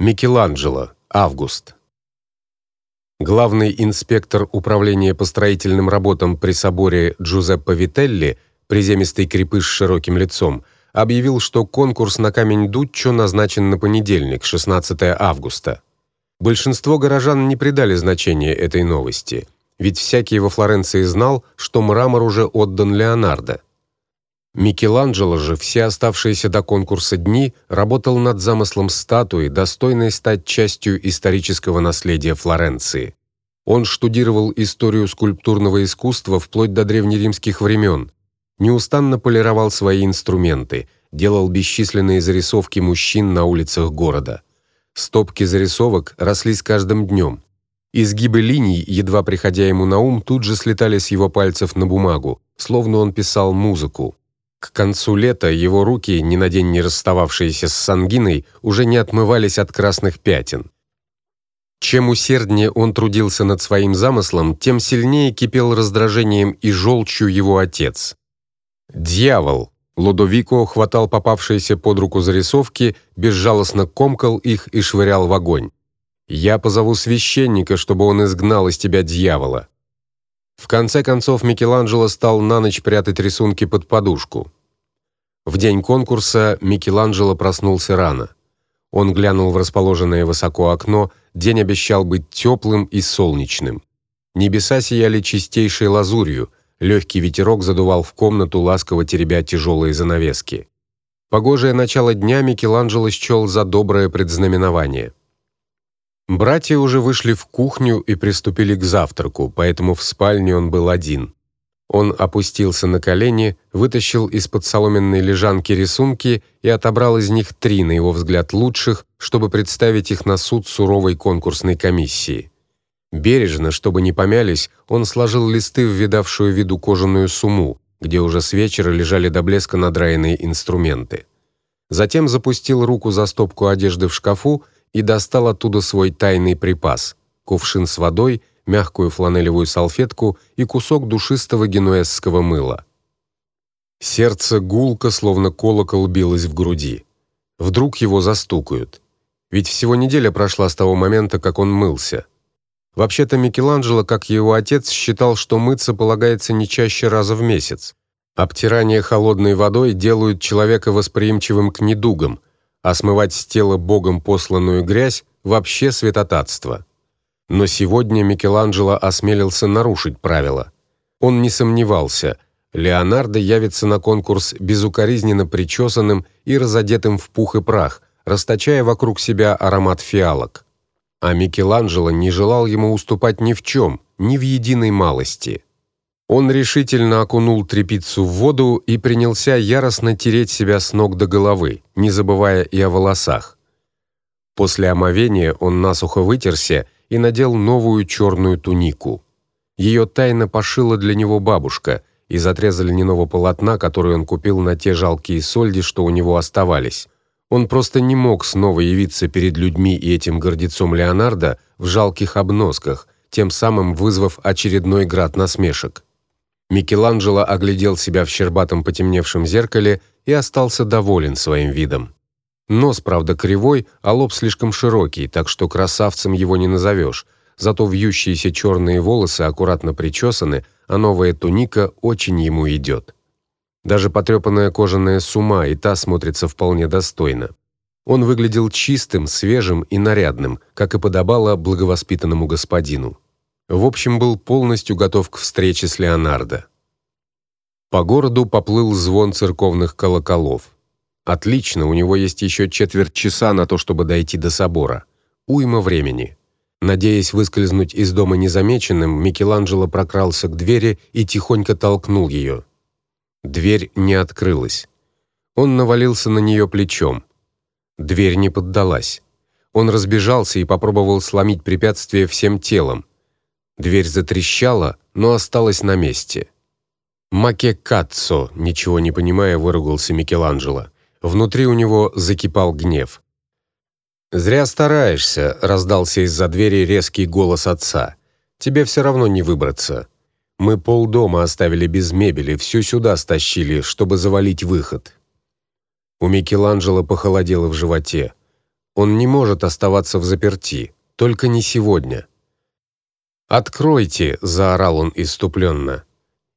Микеланджело. Август. Главный инспектор управления по строительным работам при соборе Джузеппе Вителли, приземистый крепыш с широким лицом, объявил, что конкурс на камень Дуччо назначен на понедельник, 16 августа. Большинство горожан не придали значения этой новости, ведь всякий во Флоренции знал, что мрамор уже отдан Леонардо. Микеланджело же все оставшиеся до конкурса дни работал над замыслом статуи, достойной стать частью исторического наследия Флоренции. Он штудировал историю скульптурного искусства вплоть до древнеримских времен, неустанно полировал свои инструменты, делал бесчисленные зарисовки мужчин на улицах города. Стопки зарисовок росли с каждым днем. Изгибы линий, едва приходя ему на ум, тут же слетали с его пальцев на бумагу, словно он писал музыку. К концу лета его руки, ни на день не расстававшиеся с сангиной, уже не отмывались от красных пятен. Чем усерднее он трудился над своим замыслом, тем сильнее кипел раздражением и желчью его отец. Дьявол Лодовико хватал попавшиеся под руку зарисовки, безжалостно комкал их и швырял в огонь. Я позову священника, чтобы он изгнал из тебя дьявола. В конце концов Микеланджело стал на ночь прятать рисунки под подушку. В день конкурса Микеланджело проснулся рано. Он глянул в расположенное высоко окно, день обещал быть теплым и солнечным. Небеса сияли чистейшей лазурью, легкий ветерок задувал в комнату, ласково теребя тяжелые занавески. Погожее начало дня Микеланджело счел за доброе предзнаменование. Братья уже вышли в кухню и приступили к завтраку, поэтому в спальне он был один. Он опустился на колени, вытащил из-под соломенной лежанки рисунки и отобрал из них три, на его взгляд, лучших, чтобы представить их на суд суровой конкурсной комиссии. Бережно, чтобы не помялись, он сложил листы в видавшую виду кожаную сумму, где уже с вечера лежали до блеска надраенные инструменты. Затем запустил руку за стопку одежды в шкафу и достал оттуда свой тайный припас: кувшин с водой, мягкую фланелевую салфетку и кусок душистого генуэзского мыла. Сердце гулко, словно колокол, билось в груди. Вдруг его застукают. Ведь всего неделя прошла с того момента, как он мылся. Вообще-то Микеланджело, как его отец, считал, что мыться полагается не чаще раза в месяц. Обтирание холодной водой делают человека восприимчивым к недугам, а смывать с тела богом посланную грязь вообще святотатство. Но сегодня Микеланджело осмелился нарушить правила. Он не сомневался, Леонардо явится на конкурс безукоризненно причесанным и разодетым в пух и прах, расточая вокруг себя аромат фиалок. А Микеланджело не желал ему уступать ни в чем, ни в единой малости. Он решительно окунул тряпицу в воду и принялся яростно тереть себя с ног до головы, не забывая и о волосах. После омовения он насухо вытерся и надел новую черную тунику. Ее тайно пошила для него бабушка из отреза льняного полотна, который он купил на те жалкие сольди, что у него оставались. Он просто не мог снова явиться перед людьми и этим гордецом Леонардо в жалких обносках, тем самым вызвав очередной град насмешек. Микеланджело оглядел себя в щербатом потемневшем зеркале и остался доволен своим видом. Нос, правда, кривой, а лоб слишком широкий, так что красавцем его не назовешь. Зато вьющиеся черные волосы аккуратно причесаны, а новая туника очень ему идет. Даже потрепанная кожаная сума и та смотрится вполне достойно. Он выглядел чистым, свежим и нарядным, как и подобало благовоспитанному господину. В общем, был полностью готов к встрече с Леонардо. По городу поплыл звон церковных колоколов. Отлично, у него есть еще четверть часа на то, чтобы дойти до собора. Уйма времени. Надеясь выскользнуть из дома незамеченным, Микеланджело прокрался к двери и тихонько толкнул ее. Дверь не открылась. Он навалился на нее плечом. Дверь не поддалась. Он разбежался и попробовал сломить препятствие всем телом. Дверь затрещала, но осталась на месте. Маке каццо, ничего не понимая, выругался Микеланджело. Внутри у него закипал гнев. Зря стараешься, раздался из-за двери резкий голос отца. Тебе все равно не выбраться. Мы полдома оставили без мебели, всю сюда стащили, чтобы завалить выход. У Микеланджело похолодело в животе. Он не может оставаться в заперти, только не сегодня. "Откройте", заорал он иступленно.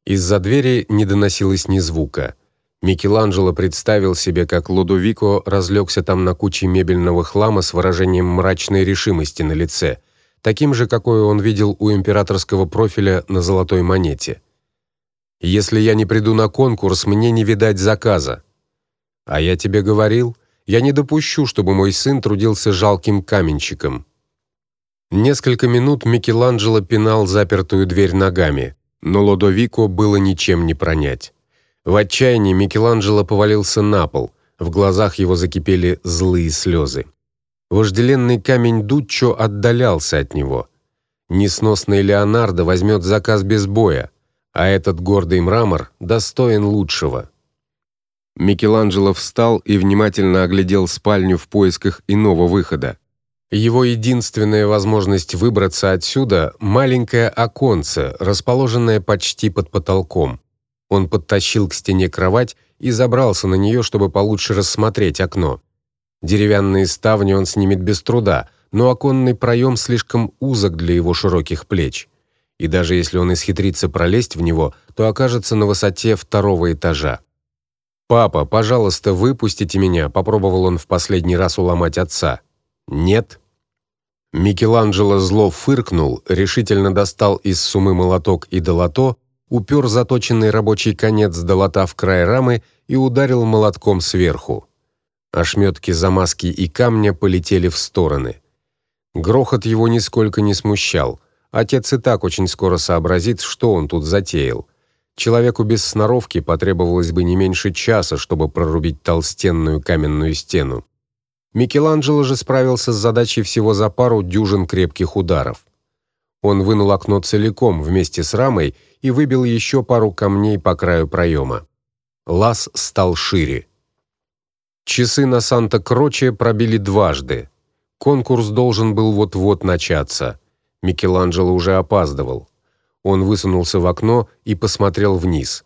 Из-за двери не доносилось ни звука. Микеланджело представил себе, как Лудовико разлегся там на куче мебельного хлама с выражением мрачной решимости на лице, таким же, какое он видел у императорского профиля на золотой монете. Если я не приду на конкурс, мне не видать заказа. А я тебе говорил, я не допущу, чтобы мой сын трудился жалким каменщиком. Несколько минут Микеланджело пинал запертую дверь ногами, но Лодовико было ничем не пронять. В отчаянии Микеланджело повалился на пол. В глазах его закипели злые слезы. Вожделенный камень Дуччо отдалялся от него. Несносный Леонардо возьмет заказ без боя, а этот гордый мрамор достоин лучшего. Микеланджело встал и внимательно оглядел спальню в поисках иного выхода. Его единственная возможность выбраться отсюда маленькое оконце, расположенное почти под потолком. Он подтащил к стене кровать и забрался на нее, чтобы получше рассмотреть окно. Деревянные ставни он снимет без труда, но оконный проем слишком узок для его широких плеч. И даже если он исхитрится пролезть в него, то окажется на высоте второго этажа. Папа, пожалуйста, выпустите меня, попробовал он в последний раз уломать отца. Нет. Микеланджело зло фыркнул, решительно достал из сумы молоток и долото упер заточенный рабочий конец долота в край рамы и ударил молотком сверху. Ошметки замазки и камня полетели в стороны. Грохот его нисколько не смущал. Отец и так очень скоро сообразит, что он тут затеял. Человеку без сноровки потребовалось бы не меньше часа, чтобы прорубить толстенную каменную стену. Микеланджело же справился с задачей всего за пару дюжин крепких ударов. Он вынул окно целиком вместе с рамой и выбил еще пару камней по краю проема. Лаз стал шире. Часы на Санта-Кроче пробили дважды. Конкурс должен был вот-вот начаться. Микеланджело уже опаздывал. Он высунулся в окно и посмотрел вниз.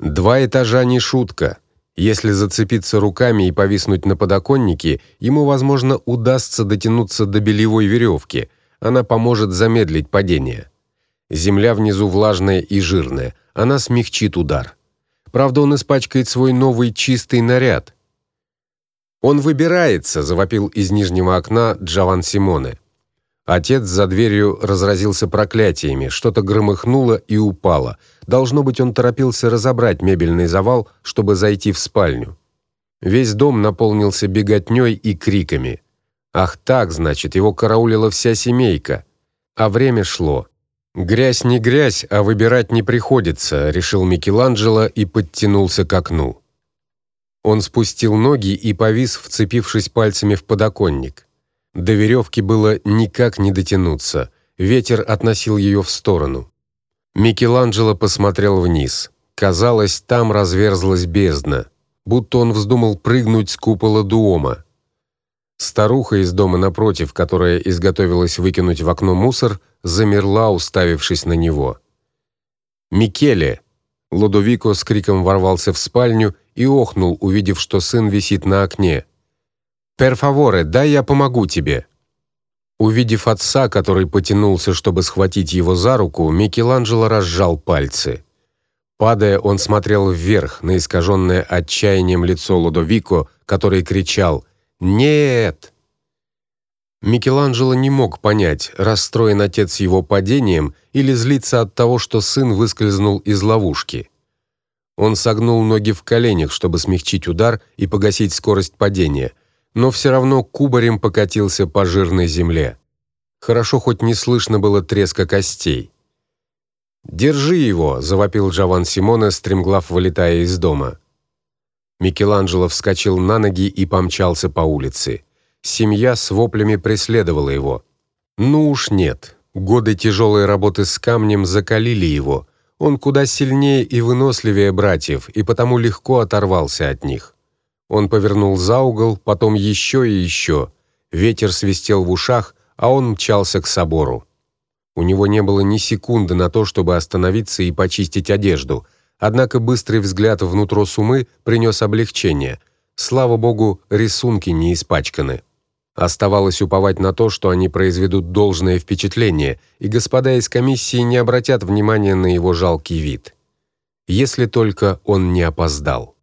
Два этажа не шутка. Если зацепиться руками и повиснуть на подоконнике, ему, возможно, удастся дотянуться до белевой веревки. Она поможет замедлить падение. Земля внизу влажная и жирная, она смягчит удар. Правда, он испачкает свой новый чистый наряд. Он выбирается, завопил из нижнего окна Джован Симоне. Отец за дверью разразился проклятиями, что-то громыхнуло и упало. Должно быть, он торопился разобрать мебельный завал, чтобы зайти в спальню. Весь дом наполнился беготней и криками. Ах, так, значит, его караулила вся семейка. А время шло. Грязь не грязь, а выбирать не приходится, решил Микеланджело и подтянулся к окну. Он спустил ноги и повис, вцепившись пальцами в подоконник. До веревки было никак не дотянуться. Ветер относил ее в сторону. Микеланджело посмотрел вниз. Казалось, там разверзлась бездна, будто он вздумал прыгнуть с купола дома. Старуха из дома напротив, которая изготовилась выкинуть в окно мусор, замерла, уставившись на него. Микеле Лодовико с криком ворвался в спальню и охнул, увидев, что сын висит на окне. "Пер фаворе, дай я помогу тебе". Увидев отца, который потянулся, чтобы схватить его за руку, Микеланджело разжал пальцы. Падая, он смотрел вверх на искаженное отчаянием лицо Лодовико, который кричал: "Нет!" Микеланджело не мог понять, расстроен отец его падением или злится от того, что сын выскользнул из ловушки. Он согнул ноги в коленях, чтобы смягчить удар и погасить скорость падения, но все равно кубарем покатился по жирной земле. Хорошо хоть не слышно было треска костей. "Держи его", завопил Джован Симоне, стремглав вылетая из дома. Микеланджело вскочил на ноги и помчался по улице. Семья с воплями преследовала его. Ну уж нет. Годы тяжелой работы с камнем закалили его. Он куда сильнее и выносливее братьев, и потому легко оторвался от них. Он повернул за угол, потом еще и еще. Ветер свистел в ушах, а он мчался к собору. У него не было ни секунды на то, чтобы остановиться и почистить одежду. Однако быстрый взгляд внутрь сумы принес облегчение. Слава богу, рисунки не испачканы. Оставалось уповать на то, что они произведут должное впечатление, и господа из комиссии не обратят внимания на его жалкий вид. Если только он не опоздал.